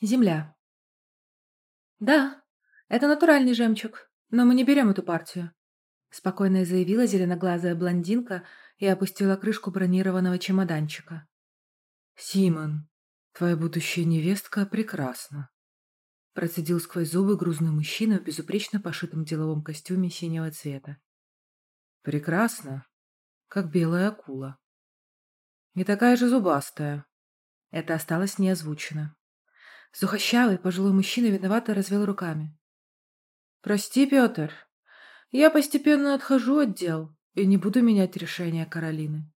Земля. «Да, это натуральный жемчуг, но мы не берем эту партию», спокойно заявила зеленоглазая блондинка и опустила крышку бронированного чемоданчика. «Симон, твоя будущая невестка прекрасна», процедил сквозь зубы грузный мужчина в безупречно пошитом деловом костюме синего цвета. «Прекрасно, как белая акула. И такая же зубастая». Это осталось неозвучено. Сухощавый пожилой мужчина виновато развел руками. «Прости, Петр, я постепенно отхожу от дел и не буду менять решение Каролины».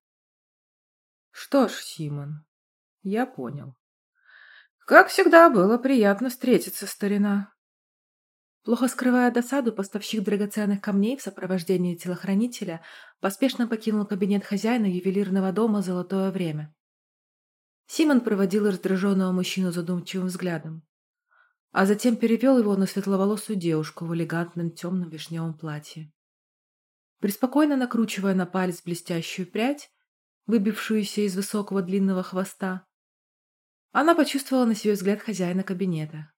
«Что ж, Симон, я понял. Как всегда, было приятно встретиться, старина». Плохо скрывая досаду, поставщик драгоценных камней в сопровождении телохранителя поспешно покинул кабинет хозяина ювелирного дома «Золотое время». Симон проводил раздраженного мужчину задумчивым взглядом, а затем перевел его на светловолосую девушку в элегантном темном вишневом платье. Приспокойно накручивая на палец блестящую прядь, выбившуюся из высокого длинного хвоста, она почувствовала на себе взгляд хозяина кабинета.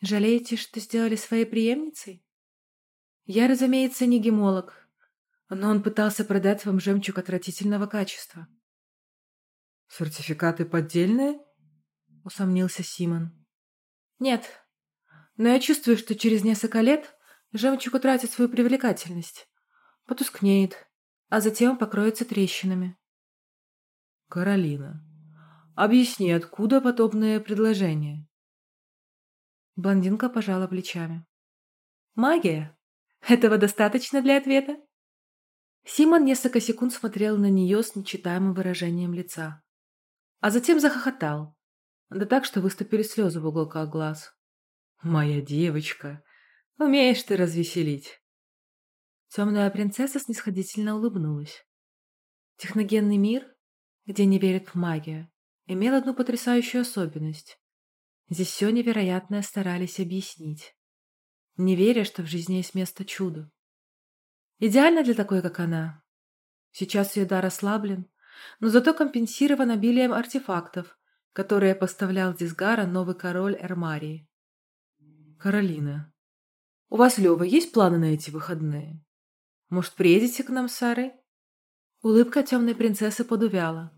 «Жалеете, что сделали своей преемницей?» «Я, разумеется, не гемолог, но он пытался продать вам жемчуг отвратительного качества». «Сертификаты поддельные?» — усомнился Симон. «Нет, но я чувствую, что через несколько лет жемчуг утратит свою привлекательность, потускнеет, а затем покроется трещинами». «Каролина, объясни, откуда подобное предложение?» Блондинка пожала плечами. «Магия? Этого достаточно для ответа?» Симон несколько секунд смотрел на нее с нечитаемым выражением лица а затем захохотал. Да так, что выступили слезы в уголках глаз. «Моя девочка, умеешь ты развеселить!» Темная принцесса снисходительно улыбнулась. Техногенный мир, где не верят в магию, имел одну потрясающую особенность. Здесь все невероятное старались объяснить, не веря, что в жизни есть место чуду. Идеально для такой, как она. Сейчас ее дар ослаблен, но зато компенсирован обилием артефактов, которые поставлял Дисгара новый король Эрмарии. «Каролина, у вас, Лёва, есть планы на эти выходные? Может, приедете к нам с Сарой?» Улыбка темной принцессы подувяла.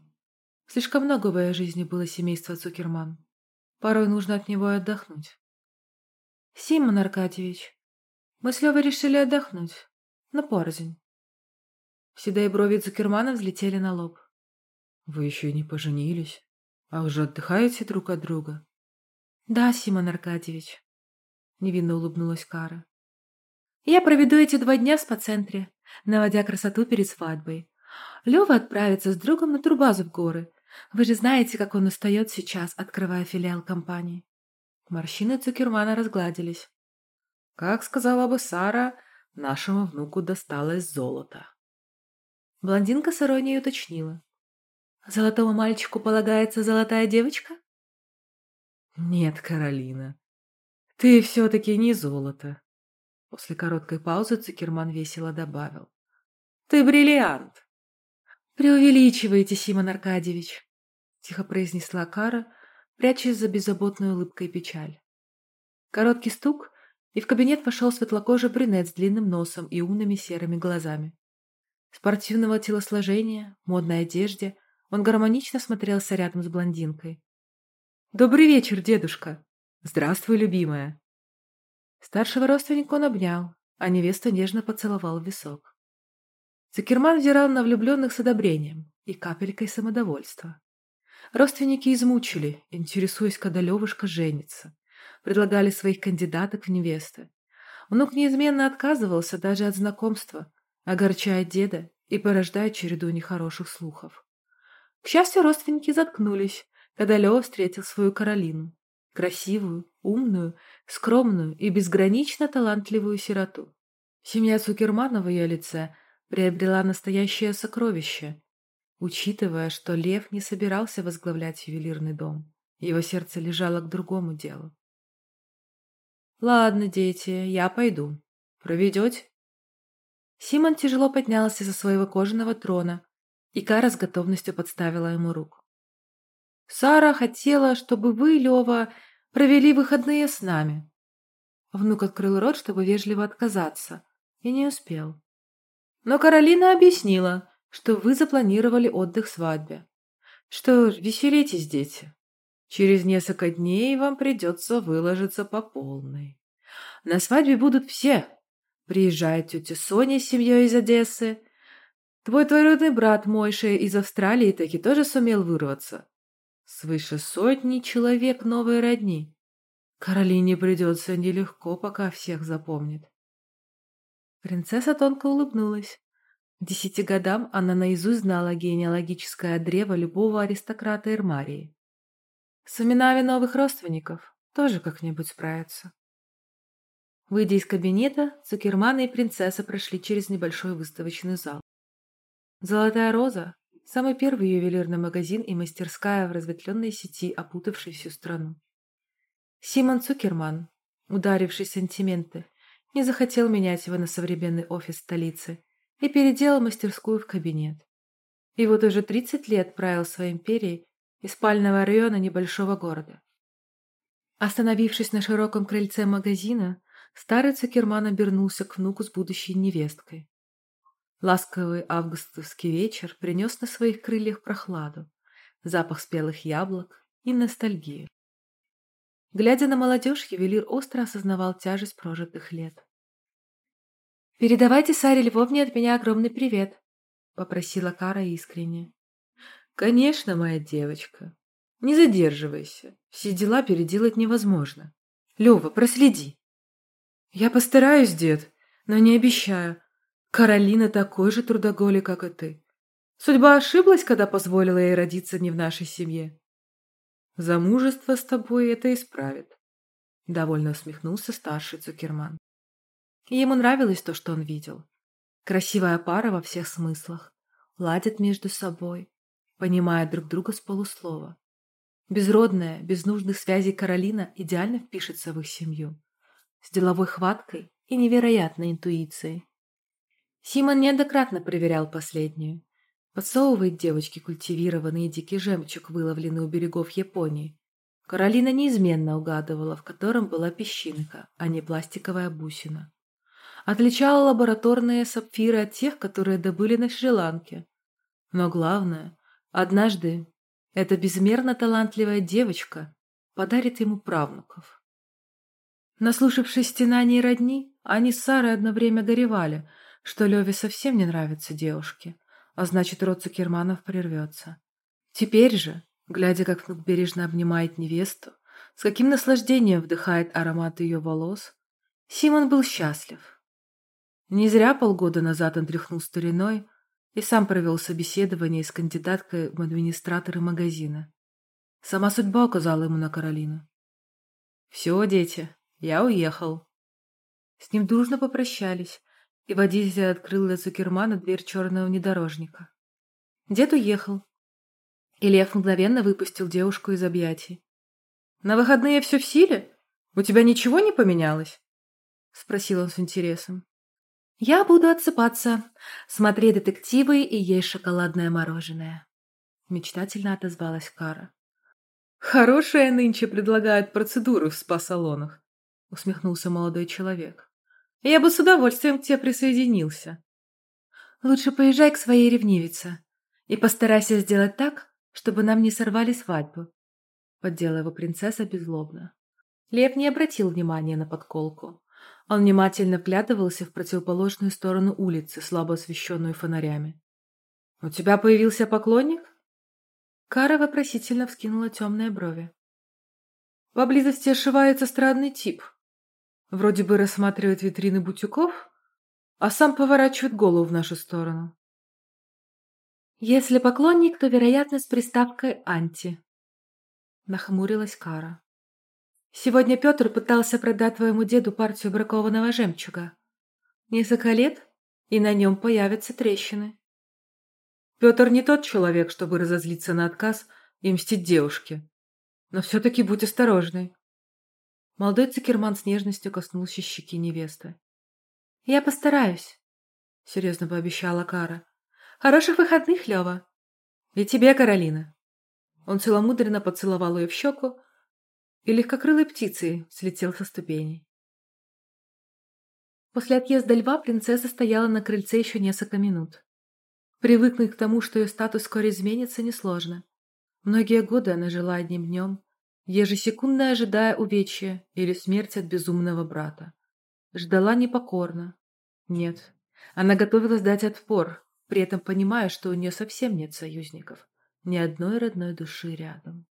Слишком много в ее жизни было семейства Цукерман. Порой нужно от него отдохнуть. «Симон Аркадьевич, мы с Левой решили отдохнуть. На порознь». Седые брови Цукермана взлетели на лоб. Вы еще не поженились, а уже отдыхаете друг от друга? Да, Симон Аркадьевич, невинно улыбнулась Кара. Я проведу эти два дня в спа-центре, наводя красоту перед свадьбой. Лева отправится с другом на турбазу в горы. Вы же знаете, как он устает сейчас, открывая филиал компании. Морщины Цукермана разгладились. Как сказала бы Сара, нашему внуку досталось золото. Блондинка с иронией уточнила. Золотому мальчику полагается золотая девочка? Нет, Каролина, ты все-таки не золото. После короткой паузы Цукерман весело добавил. Ты бриллиант. Преувеличиваете, Симон Аркадьевич, тихо произнесла Кара, прячась за беззаботной улыбкой печаль. Короткий стук, и в кабинет вошел светлокожий брюнет с длинным носом и умными серыми глазами. Спортивного телосложения, модной одежде, он гармонично смотрелся рядом с блондинкой. «Добрый вечер, дедушка!» «Здравствуй, любимая!» Старшего родственника он обнял, а невесту нежно поцеловал в висок. Цукерман взирал на влюбленных с одобрением и капелькой самодовольства. Родственники измучили, интересуясь, когда Левушка женится. Предлагали своих кандидаток в невесты. Внук неизменно отказывался даже от знакомства, огорчая деда и порождая череду нехороших слухов. К счастью, родственники заткнулись, когда Лева встретил свою Каролину. Красивую, умную, скромную и безгранично талантливую сироту. Семья Цукермана в ее лице приобрела настоящее сокровище, учитывая, что Лев не собирался возглавлять ювелирный дом. Его сердце лежало к другому делу. «Ладно, дети, я пойду. Проведете?» Симон тяжело поднялся со своего кожаного трона и Кара с готовностью подставила ему руку. «Сара хотела, чтобы вы, Лева, провели выходные с нами». Внук открыл рот, чтобы вежливо отказаться, и не успел. Но Каролина объяснила, что вы запланировали отдых свадьбе. Что ж, веселитесь, дети. Через несколько дней вам придется выложиться по полной. На свадьбе будут все. Приезжает тетя Соня с семьей из Одессы. Твой двоюродный брат Мойша из Австралии таки тоже сумел вырваться. Свыше сотни человек новой родни. Каролине придется нелегко, пока всех запомнит. Принцесса тонко улыбнулась. К десяти годам она наизусть знала генеалогическое древо любого аристократа Ирмарии. С именами новых родственников тоже как-нибудь справятся. Выйдя из кабинета, Цукерман и принцесса прошли через небольшой выставочный зал. «Золотая роза» – самый первый ювелирный магазин и мастерская в разветвленной сети, опутавшей всю страну. Симон Цукерман, ударивший сантименты, не захотел менять его на современный офис столицы и переделал мастерскую в кабинет. И вот уже 30 лет правил своей империей из спального района небольшого города. Остановившись на широком крыльце магазина, старый Цукерман обернулся к внуку с будущей невесткой. Ласковый августовский вечер принес на своих крыльях прохладу, запах спелых яблок и ностальгию. Глядя на молодежь, ювелир остро осознавал тяжесть прожитых лет. «Передавайте Саре Львовне от меня огромный привет», — попросила Кара искренне. «Конечно, моя девочка. Не задерживайся. Все дела переделать невозможно. Лёва, проследи». «Я постараюсь, дед, но не обещаю. Каролина такой же трудоголик, как и ты. Судьба ошиблась, когда позволила ей родиться не в нашей семье. Замужество с тобой это исправит. Довольно усмехнулся старший Цукерман. Ему нравилось то, что он видел. Красивая пара во всех смыслах. Ладят между собой, понимая друг друга с полуслова. Безродная, без нужных связей Каролина идеально впишется в их семью. С деловой хваткой и невероятной интуицией. Симон неоднократно проверял последнюю. Подсовывает девочке культивированный дикий жемчуг, выловленный у берегов Японии. Каролина неизменно угадывала, в котором была песчинка, а не пластиковая бусина. Отличала лабораторные сапфиры от тех, которые добыли на Шри-Ланке. Но главное, однажды эта безмерно талантливая девочка подарит ему правнуков. Наслушавшись стенаний родни, они с Сарой одно время горевали, что Леве совсем не нравятся девушки а значит, род Цукерманов прервется. Теперь же, глядя, как внук бережно обнимает невесту, с каким наслаждением вдыхает аромат ее волос, Симон был счастлив. Не зря полгода назад он тряхнул стариной и сам провел собеседование с кандидаткой в администраторы магазина. Сама судьба указала ему на Каролину. «Все, дети, я уехал». С ним дружно попрощались, и водитель открыл для Цукермана дверь черного внедорожника. Дед уехал, и Лев мгновенно выпустил девушку из объятий. «На выходные все в силе? У тебя ничего не поменялось?» — спросил он с интересом. «Я буду отсыпаться, смотреть детективы и есть шоколадное мороженое», — мечтательно отозвалась Кара. «Хорошая нынче предлагают процедуры в спа-салонах», — усмехнулся молодой человек. Я бы с удовольствием к тебе присоединился. Лучше поезжай к своей ревнивице и постарайся сделать так, чтобы нам не сорвали свадьбу. Поддела его принцесса беззлобно. Лев не обратил внимания на подколку. Он внимательно вглядывался в противоположную сторону улицы, слабо освещенную фонарями. «У тебя появился поклонник?» Кара вопросительно вскинула темные брови. «Поблизости ошивается странный тип. Вроде бы рассматривает витрины бутиков, а сам поворачивает голову в нашу сторону. Если поклонник, то, вероятно, с приставкой «анти». Нахмурилась Кара. Сегодня Петр пытался продать твоему деду партию бракованного жемчуга. Несколько лет, и на нем появятся трещины. Петр не тот человек, чтобы разозлиться на отказ и мстить девушке. Но все-таки будь осторожной. Молодой Цикерман с нежностью коснулся щеки невесты. «Я постараюсь», — серьезно пообещала Кара. «Хороших выходных, Лева!» «И тебе, Каролина!» Он целомудренно поцеловал ее в щеку и легкокрылой птицей слетел со ступеней. После отъезда льва принцесса стояла на крыльце еще несколько минут. Привыкнуть к тому, что ее статус скоро изменится, несложно. Многие годы она жила одним днем, ежесекундно ожидая увечья или смерти от безумного брата. Ждала непокорно. Нет, она готовилась дать отпор, при этом понимая, что у нее совсем нет союзников, ни одной родной души рядом.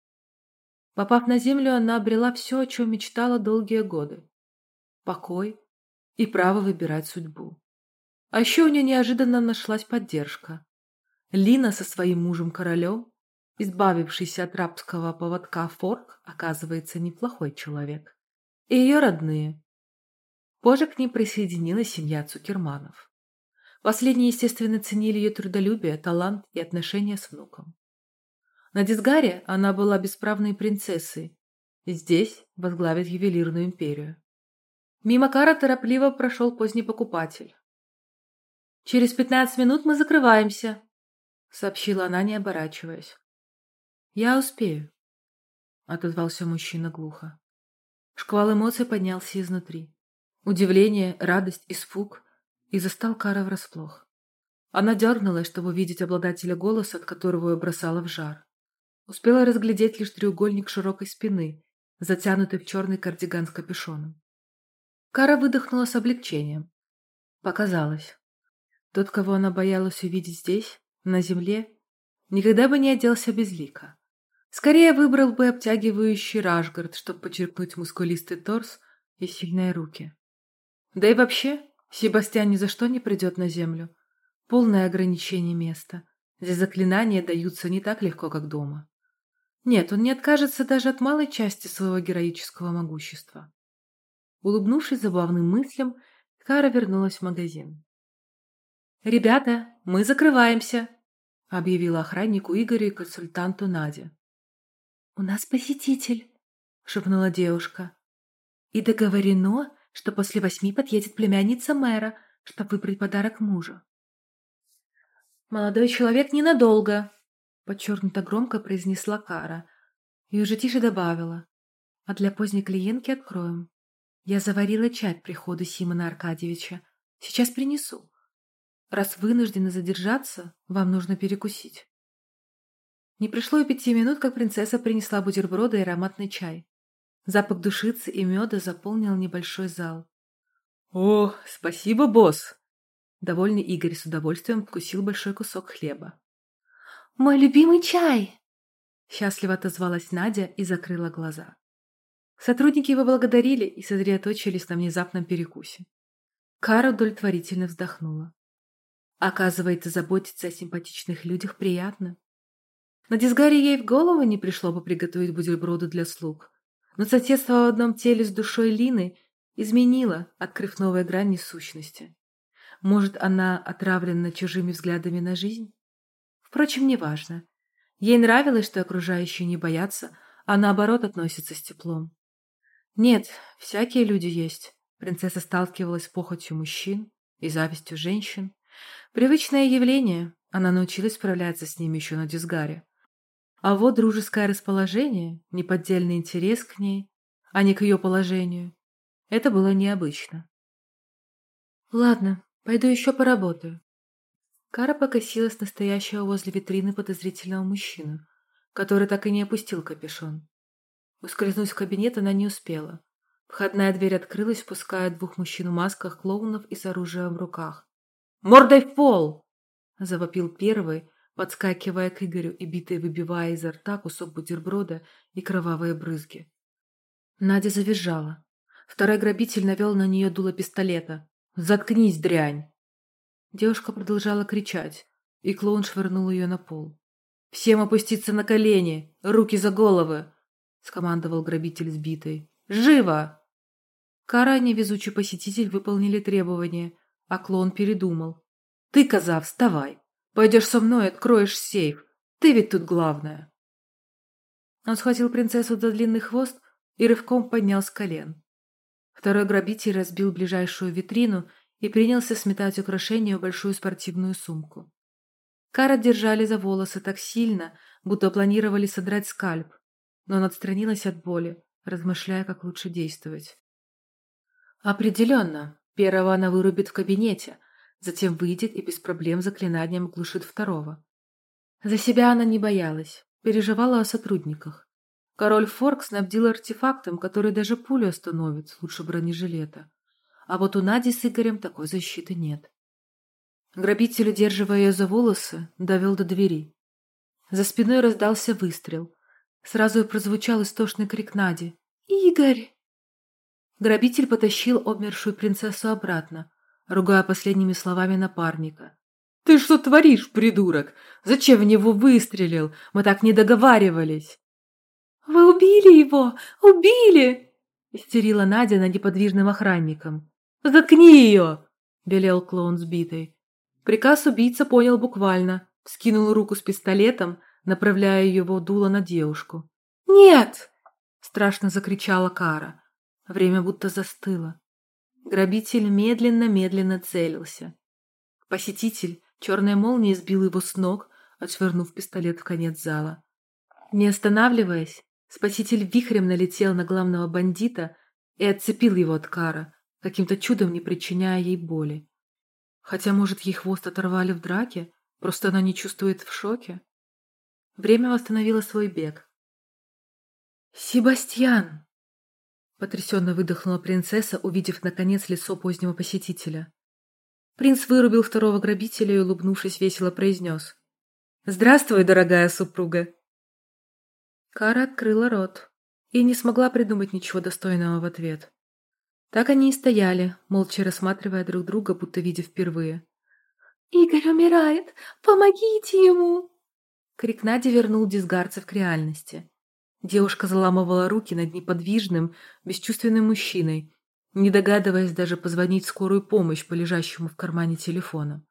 Попав на землю, она обрела все, о чем мечтала долгие годы. Покой, и право выбирать судьбу. А еще у нее неожиданно нашлась поддержка. Лина со своим мужем-королем, избавившийся от рабского поводка Форк, оказывается неплохой человек. И ее родные. Позже к ним присоединилась семья Цукерманов. Последние, естественно, ценили ее трудолюбие, талант и отношения с внуком. На Дисгаре она была бесправной принцессой, здесь возглавит ювелирную империю. Мимо Кара торопливо прошел поздний покупатель. «Через пятнадцать минут мы закрываемся», — сообщила она, не оборачиваясь. «Я успею», — отозвался мужчина глухо. Шквал эмоций поднялся изнутри. Удивление, радость, испуг. И застал Кара врасплох. Она дернулась, чтобы увидеть обладателя голоса, от которого ее бросала в жар. Успела разглядеть лишь треугольник широкой спины, затянутый в черный кардиган с капюшоном. Кара выдохнула с облегчением. Показалось. Тот, кого она боялась увидеть здесь, на земле, никогда бы не оделся безлико. Скорее выбрал бы обтягивающий рашгард, чтобы подчеркнуть мускулистый торс и сильные руки. Да и вообще, Себастьян ни за что не придет на землю. Полное ограничение места. Здесь заклинания даются не так легко, как дома. Нет, он не откажется даже от малой части своего героического могущества. Улыбнувшись забавным мыслям, Кара вернулась в магазин. «Ребята, мы закрываемся!» — объявила охраннику Игорю и консультанту Надя. «У нас посетитель!» — шепнула девушка. «И договорено, что после восьми подъедет племянница мэра, чтобы выбрать подарок мужу». «Молодой человек ненадолго!» — подчеркнуто громко произнесла Кара и уже тише добавила. «А для поздней клиентки откроем». Я заварила чай к приходу Симона Аркадьевича. Сейчас принесу. Раз вынуждены задержаться, вам нужно перекусить. Не пришло и пяти минут, как принцесса принесла бутерброды и ароматный чай. Запах душицы и меда заполнил небольшой зал. «О, спасибо, босс!» Довольный Игорь с удовольствием откусил большой кусок хлеба. «Мой любимый чай!» Счастливо отозвалась Надя и закрыла глаза. Сотрудники его благодарили и сосредоточились на внезапном перекусе. Кара удовлетворительно вздохнула. Оказывается, заботиться о симпатичных людях приятно. На дисгаре ей в голову не пришло бы приготовить бутерброды для слуг, но соседство в одном теле с душой Лины изменило, открыв новые грани сущности. Может, она отравлена чужими взглядами на жизнь? Впрочем, неважно. Ей нравилось, что окружающие не боятся, а наоборот относятся с теплом. Нет, всякие люди есть. Принцесса сталкивалась с похотью мужчин и завистью женщин. Привычное явление, она научилась справляться с ними еще на дисгаре. А вот дружеское расположение, неподдельный интерес к ней, а не к ее положению, это было необычно. «Ладно, пойду еще поработаю». Кара покосилась настоящего возле витрины подозрительного мужчину, который так и не опустил капюшон. Ускользнуть в кабинет она не успела. Входная дверь открылась, впуская двух мужчин в масках клоунов и с оружием в руках. «Мордой в пол!» – завопил первый, подскакивая к Игорю и битой выбивая изо рта кусок бутерброда и кровавые брызги. Надя завизжала. Второй грабитель навел на нее дуло пистолета. «Заткнись, дрянь!» Девушка продолжала кричать, и клоун швырнул ее на пол. «Всем опуститься на колени! Руки за головы! — скомандовал грабитель сбитой. «Живо!» Кара и невезучий посетитель выполнили требования, а клон передумал. «Ты, коза, вставай! Пойдешь со мной, откроешь сейф! Ты ведь тут главная!» Он схватил принцессу за длинный хвост и рывком поднял с колен. Второй грабитель разбил ближайшую витрину и принялся сметать украшения в большую спортивную сумку. Кара держали за волосы так сильно, будто планировали содрать скальп, но она отстранилась от боли, размышляя, как лучше действовать. Определенно, первого она вырубит в кабинете, затем выйдет и без проблем заклинанием оглушит второго. За себя она не боялась, переживала о сотрудниках. Король Форк снабдил артефактом, который даже пулю остановит, лучше бронежилета. А вот у Нади с Игорем такой защиты нет. Грабитель, удерживая ее за волосы, довел до двери. За спиной раздался выстрел. Сразу и прозвучал истошный крик Нади. «Игорь!» Грабитель потащил обмершую принцессу обратно, ругая последними словами напарника. «Ты что творишь, придурок? Зачем в него выстрелил? Мы так не договаривались!» «Вы убили его! Убили!» истерила Надя над неподвижным охранником. «Заткни ее!» – белел клоун сбитый. Приказ убийца понял буквально, скинул руку с пистолетом, направляя его дуло на девушку. «Нет!» – страшно закричала Кара. Время будто застыло. Грабитель медленно-медленно целился. Посетитель черной молнией сбил его с ног, отшвырнув пистолет в конец зала. Не останавливаясь, спаситель вихрем налетел на главного бандита и отцепил его от Кара, каким-то чудом не причиняя ей боли. Хотя, может, ей хвост оторвали в драке, просто она не чувствует в шоке? Время восстановило свой бег. «Себастьян!» Потрясенно выдохнула принцесса, увидев, наконец, лицо позднего посетителя. Принц вырубил второго грабителя и, улыбнувшись, весело произнес. «Здравствуй, дорогая супруга!» Кара открыла рот и не смогла придумать ничего достойного в ответ. Так они и стояли, молча рассматривая друг друга, будто видя впервые. «Игорь умирает! Помогите ему!» Крик Нади вернул дисгарцев к реальности. Девушка заламывала руки над неподвижным, бесчувственным мужчиной, не догадываясь даже позвонить скорую помощь по лежащему в кармане телефону.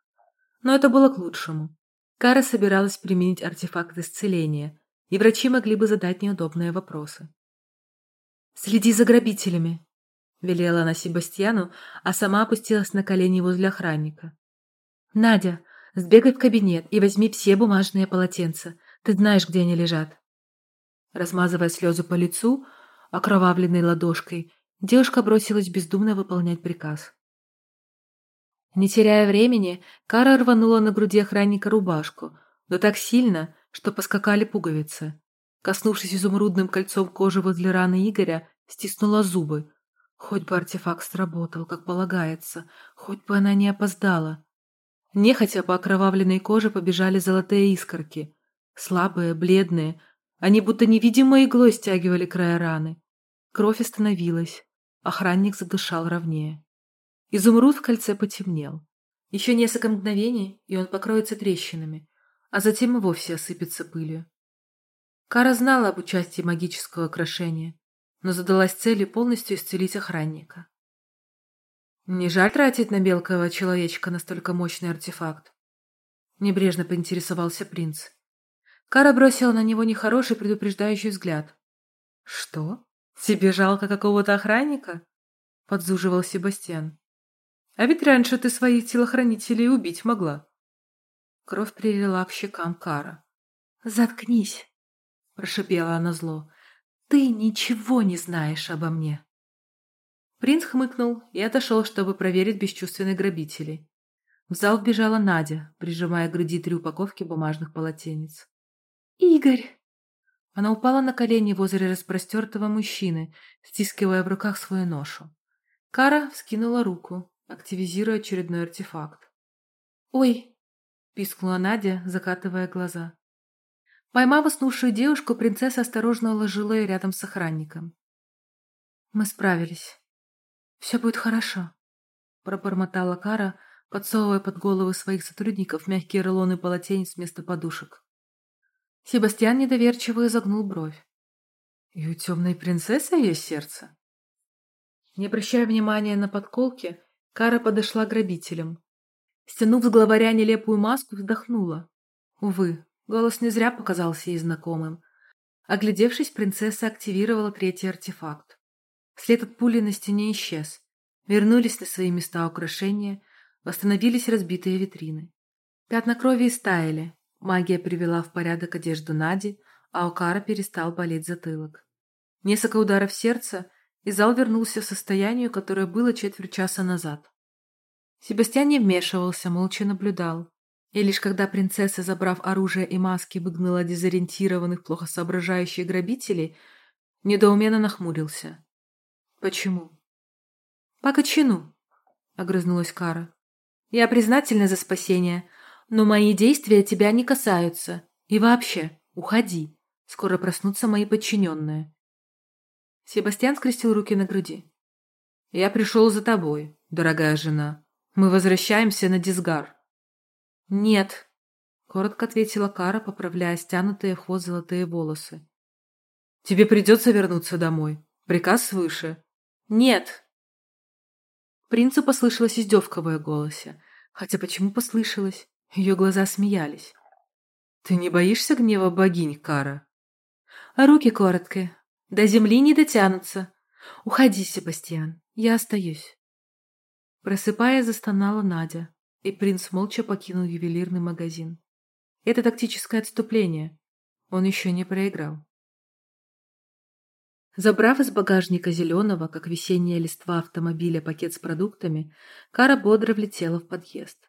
Но это было к лучшему. Кара собиралась применить артефакт исцеления, и врачи могли бы задать неудобные вопросы. «Следи за грабителями», — велела она Себастьяну, а сама опустилась на колени возле охранника. «Надя, сбегай в кабинет и возьми все бумажные полотенца. Ты знаешь, где они лежат». Размазывая слезы по лицу, окровавленной ладошкой, девушка бросилась бездумно выполнять приказ. Не теряя времени, Кара рванула на груди охранника рубашку, но так сильно, что поскакали пуговицы. Коснувшись изумрудным кольцом кожи возле раны Игоря, стиснула зубы. Хоть бы артефакт сработал, как полагается, хоть бы она не опоздала. Нехотя по окровавленной коже побежали золотые искорки. Слабые, бледные, они будто невидимой иглой стягивали края раны. Кровь остановилась. Охранник задышал ровнее. Изумруд в кольце потемнел. Еще несколько мгновений, и он покроется трещинами, а затем и вовсе осыпется пылью. Кара знала об участии магического окрашения, но задалась целью полностью исцелить охранника. Не жаль тратить на мелкого человечка настолько мощный артефакт? Небрежно поинтересовался принц. Кара бросила на него нехороший предупреждающий взгляд. «Что? Тебе жалко какого-то охранника?» — подзуживал Себастьян. «А ведь раньше ты своих телохранителей убить могла». Кровь прилила к щекам Кара. «Заткнись!» — прошипела она зло. «Ты ничего не знаешь обо мне!» Принц хмыкнул и отошел, чтобы проверить бесчувственных грабителей. В зал вбежала Надя, прижимая к груди три упаковки бумажных полотенец. «Игорь!» Она упала на колени возле распростертого мужчины, стискивая в руках свою ношу. Кара вскинула руку, активизируя очередной артефакт. «Ой!» – пискнула Надя, закатывая глаза. Поймав уснувшую девушку, принцесса осторожно уложила ее рядом с охранником. «Мы справились. Все будет хорошо», – пробормотала Кара, подсовывая под головы своих сотрудников мягкие рулоны полотенец вместо подушек. Себастьян недоверчиво изогнул бровь. «И у темной принцессы есть сердце?» Не обращая внимания на подколки, Кара подошла к грабителям. Стянув с главаря нелепую маску, вздохнула. Увы, голос не зря показался ей знакомым. Оглядевшись, принцесса активировала третий артефакт. След от пули на стене исчез. Вернулись на свои места украшения, восстановились разбитые витрины. Пятна крови истаяли, Магия привела в порядок одежду Нади, а у Кара перестал болеть затылок. Несколько ударов сердца, и зал вернулся в состояние, которое было четверть часа назад. Себастьян не вмешивался, молча наблюдал. И лишь когда принцесса, забрав оружие и маски, выгнала дезориентированных, плохо соображающих грабителей, недоуменно нахмурился. «Почему?» «По кочану», — огрызнулась Кара. «Я признательна за спасение, но мои действия тебя не касаются. И вообще, уходи. Скоро проснутся мои подчиненные». Себастьян скрестил руки на груди. «Я пришел за тобой, дорогая жена. Мы возвращаемся на Дисгар». «Нет», — коротко ответила Кара, поправляя стянутые в хвост золотые волосы. «Тебе придется вернуться домой. Приказ свыше». «Нет». Принцу послышалась издевка в ее голосе. Хотя почему послышалось? Ее глаза смеялись. «Ты не боишься гнева богинь, Кара?» «А руки короткие. До земли не дотянутся. Уходи, Себастьян, я остаюсь». Просыпая, застонала Надя и принц молча покинул ювелирный магазин. Это тактическое отступление. Он еще не проиграл. Забрав из багажника зеленого, как весенняя листва автомобиля, пакет с продуктами, Кара бодро влетела в подъезд.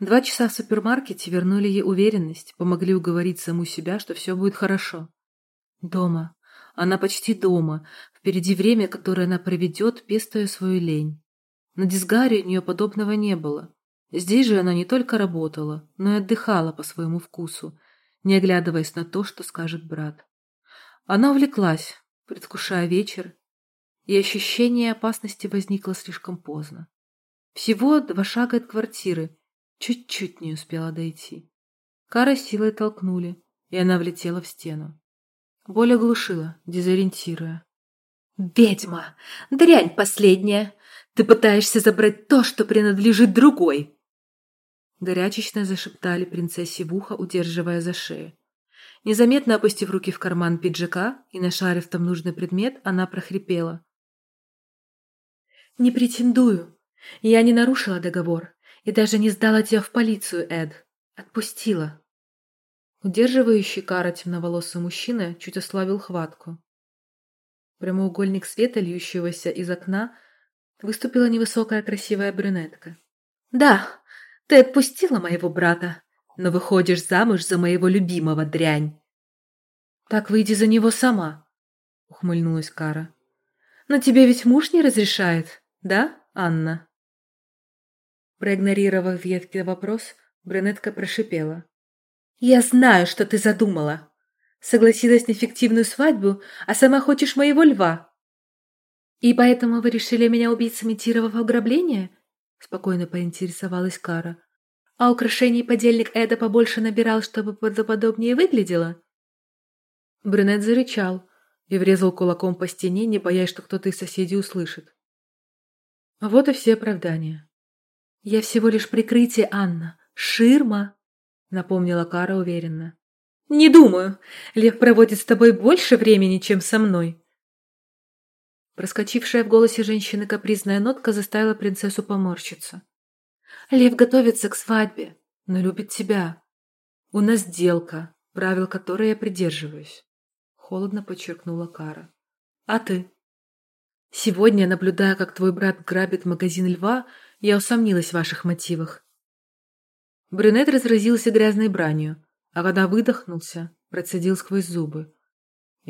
Два часа в супермаркете вернули ей уверенность, помогли уговорить саму себя, что все будет хорошо. Дома. Она почти дома. Впереди время, которое она проведет, пестуя свою лень. На дисгаре у нее подобного не было. Здесь же она не только работала, но и отдыхала по своему вкусу, не оглядываясь на то, что скажет брат. Она увлеклась, предвкушая вечер, и ощущение опасности возникло слишком поздно. Всего два шага от квартиры, чуть-чуть не успела дойти. Кара силой толкнули, и она влетела в стену. Боль оглушила, дезориентируя. «Ведьма! Дрянь последняя! Ты пытаешься забрать то, что принадлежит другой!» Горячечно зашептали принцессе в ухо, удерживая за шею. Незаметно опустив руки в карман пиджака и нашарив там нужный предмет, она прохрипела. «Не претендую. Я не нарушила договор и даже не сдала тебя в полицию, Эд. Отпустила». Удерживающий кара темноволосый мужчина чуть ослабил хватку. Прямоугольник света, льющегося из окна, выступила невысокая красивая брюнетка. «Да, ты отпустила моего брата, но выходишь замуж за моего любимого дрянь. Так выйди за него сама, ухмыльнулась Кара. Но тебе ведь муж не разрешает, да, Анна? Проигнорировав едкий вопрос, брюнетка прошипела. «Я знаю, что ты задумала. Согласилась на фиктивную свадьбу, а сама хочешь моего льва. И поэтому вы решили меня убить, сымитировав ограбление? — спокойно поинтересовалась Кара. «А украшений подельник Эда побольше набирал, чтобы правдоподобнее выглядело?» Брюнет зарычал и врезал кулаком по стене, не боясь, что кто-то из соседей услышит. Вот и все оправдания. «Я всего лишь прикрытие, Анна. Ширма!» — напомнила Кара уверенно. «Не думаю. Лев проводит с тобой больше времени, чем со мной», Проскочившая в голосе женщины капризная нотка заставила принцессу поморщиться. «Лев готовится к свадьбе, но любит тебя. У нас сделка, правил которой я придерживаюсь», — холодно подчеркнула Кара. «А ты?» «Сегодня, наблюдая, как твой брат грабит магазин льва, я усомнилась в ваших мотивах». Брюнет разразился грязной бранью, а когда выдохнулся, процедил сквозь зубы.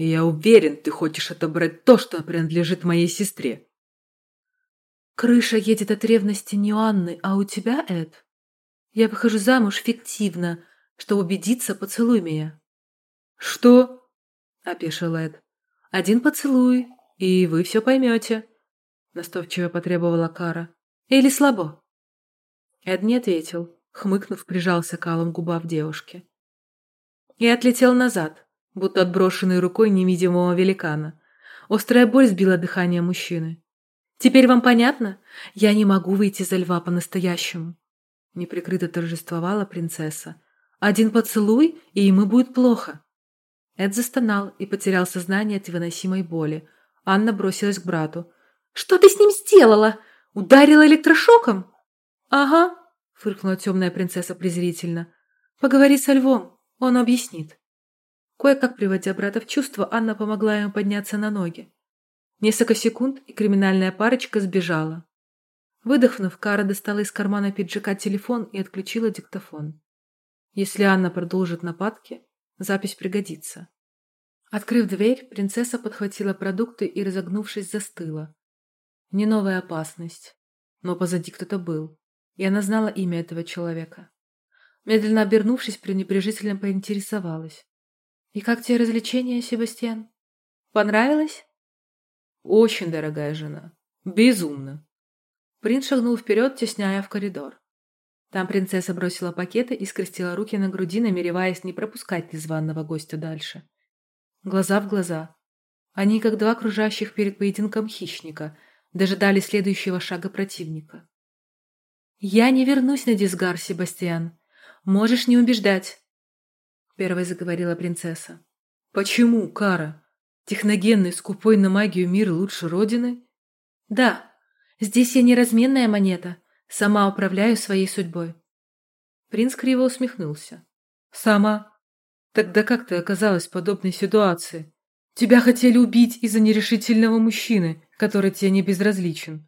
Я уверен, ты хочешь отобрать то, что принадлежит моей сестре. Крыша едет от ревности не у Анны, а у тебя, Эд. Я выхожу замуж фиктивно, чтобы убедиться, поцелуй меня. Что? — опешил Эд. Один поцелуй, и вы все поймете, — настойчиво потребовала Кара. Или слабо? Эд не ответил, хмыкнув, прижался калом губа в девушке. И отлетел назад, будто отброшенный рукой невидимого великана. Острая боль сбила дыхание мужчины. «Теперь вам понятно? Я не могу выйти за льва по-настоящему!» Неприкрыто торжествовала принцесса. «Один поцелуй, и ему будет плохо!» Эд застонал и потерял сознание от невыносимой боли. Анна бросилась к брату. «Что ты с ним сделала? Ударила электрошоком?» «Ага», — фыркнула темная принцесса презрительно. «Поговори со львом, он объяснит». Кое-как приводя брата в чувство, Анна помогла ему подняться на ноги. Несколько секунд, и криминальная парочка сбежала. Выдохнув, Кара достала из кармана пиджака телефон и отключила диктофон. Если Анна продолжит нападки, запись пригодится. Открыв дверь, принцесса подхватила продукты и, разогнувшись, застыла. Не новая опасность, но позади кто-то был, и она знала имя этого человека. Медленно обернувшись, пренебрежительно поинтересовалась. «И как тебе развлечение, Себастьян? Понравилось?» «Очень дорогая жена. Безумно!» Принц шагнул вперед, тесняя в коридор. Там принцесса бросила пакеты и скрестила руки на груди, намереваясь не пропускать незваного гостя дальше. Глаза в глаза. Они, как два кружащих перед поединком хищника, дожидали следующего шага противника. «Я не вернусь на Дисгар, Себастьян. Можешь не убеждать», — первой заговорила принцесса. «Почему, Кара? Техногенный, скупой на магию мир лучше Родины?» «Да, здесь я не разменная монета, сама управляю своей судьбой». Принц криво усмехнулся. «Сама? Тогда как ты оказалась в подобной ситуации? Тебя хотели убить из-за нерешительного мужчины, который тебе не безразличен».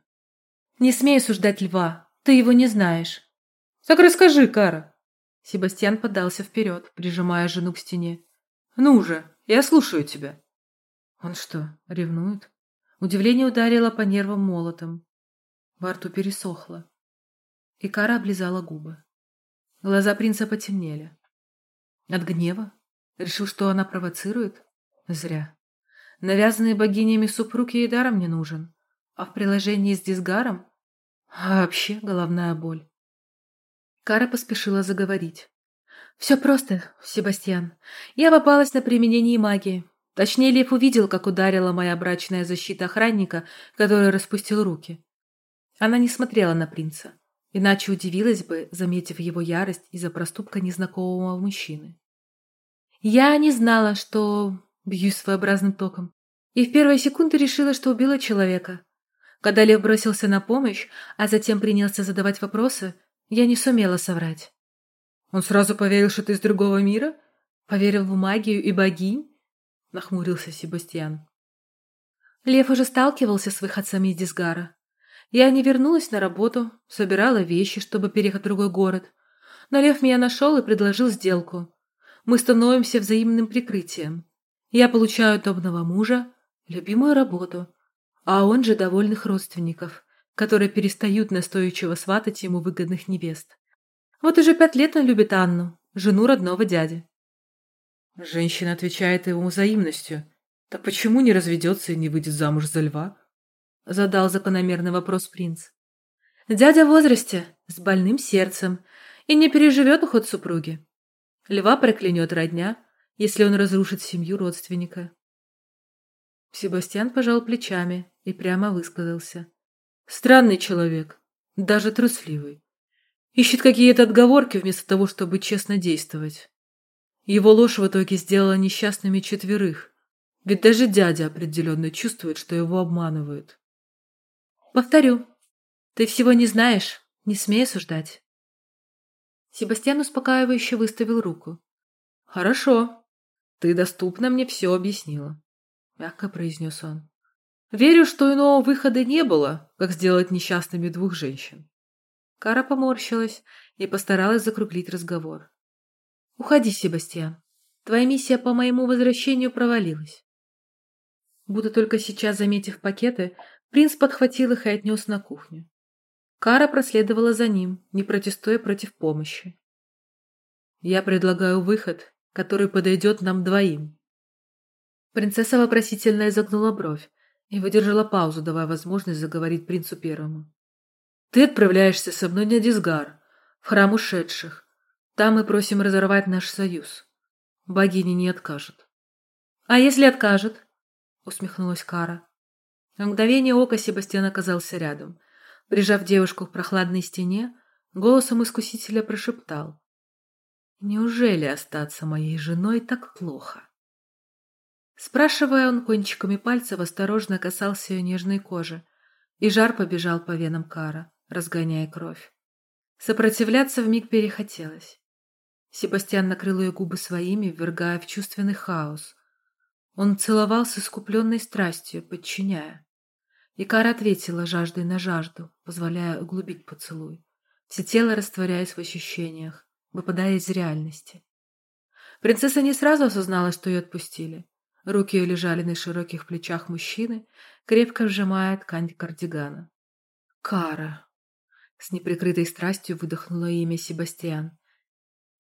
«Не смей осуждать льва, ты его не знаешь». «Так расскажи, Кара». Себастьян подался вперед, прижимая жену к стене. «Ну же, я слушаю тебя». Он что, ревнует? Удивление ударило по нервам молотом. Во рту пересохло. И Кара облизала губы. Глаза принца потемнели. От гнева? Решил, что она провоцирует? Зря. Навязанный богинями супруг ей даром не нужен. А в приложении с дисгаром? Вообще головная боль. Кара поспешила заговорить. «Все просто, Себастьян. Я попалась на применении магии. Точнее, Лев увидел, как ударила моя брачная защита охранника, который распустил руки. Она не смотрела на принца, иначе удивилась бы, заметив его ярость из-за проступка незнакомого мужчины. Я не знала, что бьюсь своеобразным током, и в первые секунды решила, что убила человека. Когда Лев бросился на помощь, а затем принялся задавать вопросы, я не сумела соврать. Он сразу поверил, что ты из другого мира? Поверил в магию и богинь? Нахмурился Себастьян. Лев уже сталкивался с выходцами из Дисгара. Я не вернулась на работу, собирала вещи, чтобы переехать в другой город. Но Лев меня нашел и предложил сделку. Мы становимся взаимным прикрытием. Я получаю удобного мужа, любимую работу, а он же довольных родственников, которые перестают настойчиво сватать ему выгодных невест. Вот уже пять лет он любит Анну, жену родного дяди. Женщина отвечает ему взаимностью. Так почему не разведется и не выйдет замуж за льва? Задал закономерный вопрос принц. Дядя в возрасте, с больным сердцем, и не переживет уход супруги. Льва проклянет родня, если он разрушит семью родственника. Себастьян пожал плечами и прямо высказался. Странный человек, даже трусливый. Ищет какие-то отговорки вместо того, чтобы честно действовать. Его ложь в итоге сделала несчастными четверых, ведь даже дядя определенно чувствует, что его обманывают. Повторю, ты всего не знаешь, не смей осуждать. Себастьян успокаивающе выставил руку. Хорошо, ты доступно мне все объяснила, мягко произнес он. Верю, что иного выхода не было, как сделать несчастными двух женщин. Кара поморщилась и постаралась закруглить разговор. «Уходи, Себастьян. Твоя миссия по моему возвращению провалилась». Будто только сейчас заметив пакеты, принц подхватил их и отнес на кухню. Кара проследовала за ним, не протестуя против помощи. «Я предлагаю выход, который подойдет нам двоим». Принцесса вопросительно изогнула бровь, и выдержала паузу, давая возможность заговорить принцу первому. «Ты отправляешься со мной на Дисгар, в храм ушедших. Там мы просим разорвать наш союз. Богиня не откажет». «А если откажет?» — усмехнулась Кара. На мгновение ока Себастьян оказался рядом. Прижав девушку к прохладной стене, голосом искусителя прошептал. «Неужели остаться моей женой так плохо?» Спрашивая, он кончиками пальцев осторожно касался ее нежной кожи, и жар побежал по венам Кара, разгоняя кровь. Сопротивляться вмиг перехотелось. Себастьян накрыл ее губы своими, ввергая в чувственный хаос. Он целовал с искупленной страстью, подчиняя. И Кара ответила жаждой на жажду, позволяя углубить поцелуй, все тело растворяясь в ощущениях, выпадая из реальности. Принцесса не сразу осознала, что ее отпустили. Руки ее лежали на широких плечах мужчины, крепко сжимая ткань кардигана. «Кара!» С неприкрытой страстью выдохнуло имя Себастьян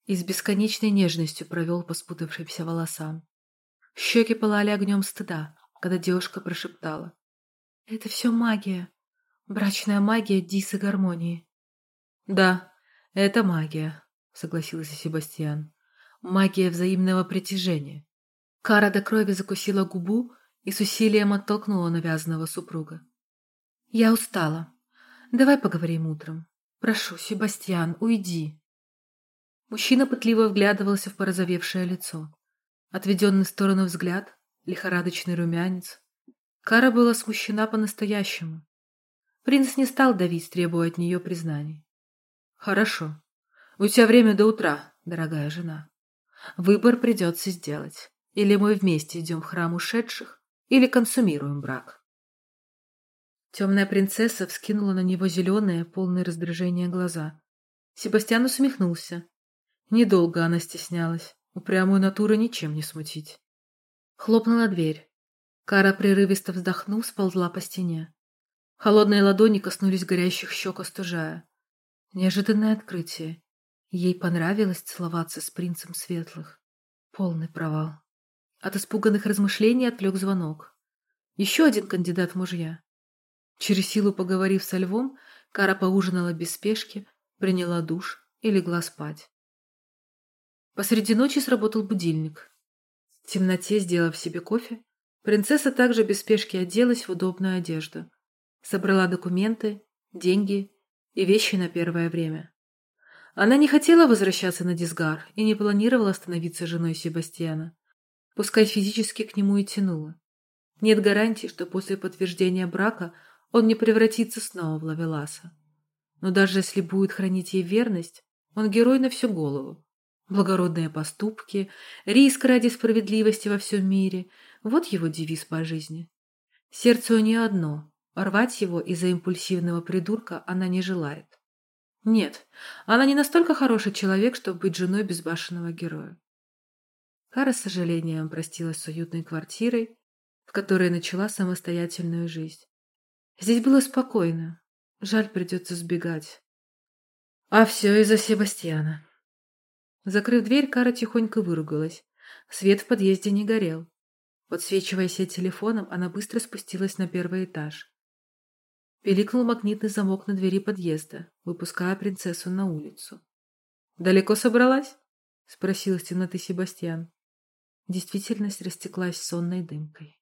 и с бесконечной нежностью провел по спутавшимся волосам. Щеки пылали огнем стыда, когда девушка прошептала. «Это все магия. Брачная магия Дисы гармонии». «Да, это магия», — согласился Себастьян. «Магия взаимного притяжения». Кара до крови закусила губу и с усилием оттолкнула навязанного супруга. «Я устала. Давай поговорим утром. Прошу, Себастьян, уйди». Мужчина пытливо вглядывался в порозовевшее лицо. Отведенный в сторону взгляд, лихорадочный румянец. Кара была смущена по-настоящему. Принц не стал давить, требуя от нее признаний. «Хорошо. У тебя время до утра, дорогая жена. Выбор придется сделать. Или мы вместе идем в храм ушедших, или консумируем брак». Темная принцесса вскинула на него зеленые, полные раздражения глаза. Себастьян усмехнулся. Недолго она стеснялась. Упрямую натуру ничем не смутить. Хлопнула дверь. Кара, прерывисто вздохнув, сползла по стене. Холодные ладони коснулись горящих щек, остужая. Неожиданное открытие. Ей понравилось целоваться с принцем светлых. Полный провал. От испуганных размышлений отвлек звонок. Еще один кандидат в мужья. Через силу поговорив со львом, Кара поужинала без спешки, приняла душ и легла спать. Посреди ночи сработал будильник. В темноте, сделав себе кофе, принцесса также без спешки оделась в удобную одежду. Собрала документы, деньги и вещи на первое время. Она не хотела возвращаться на Дисгар и не планировала становиться женой Себастьяна. Пускай физически к нему и тянула. Нет гарантии, что после подтверждения брака он не превратится снова в Лавеласа. Но даже если будет хранить ей верность, он герой на всю голову благородные поступки, риск ради справедливости во всем мире – вот его девиз по жизни. Сердце у нее одно – рвать его из-за импульсивного придурка она не желает. Нет, она не настолько хороший человек, чтобы быть женой безбашенного героя. Кара с сожалением простилась с уютной квартирой, в которой начала самостоятельную жизнь. Здесь было спокойно, жаль придется сбегать. А все из-за Себастьяна. Закрыв дверь, Кара тихонько выругалась. Свет в подъезде не горел. Подсвечивая сеть телефоном, она быстро спустилась на первый этаж. Пиликнул магнитный замок на двери подъезда, выпуская принцессу на улицу. «Далеко собралась?» — спросил из темноты Себастьян. Действительность растеклась сонной дымкой.